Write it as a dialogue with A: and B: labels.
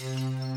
A: Música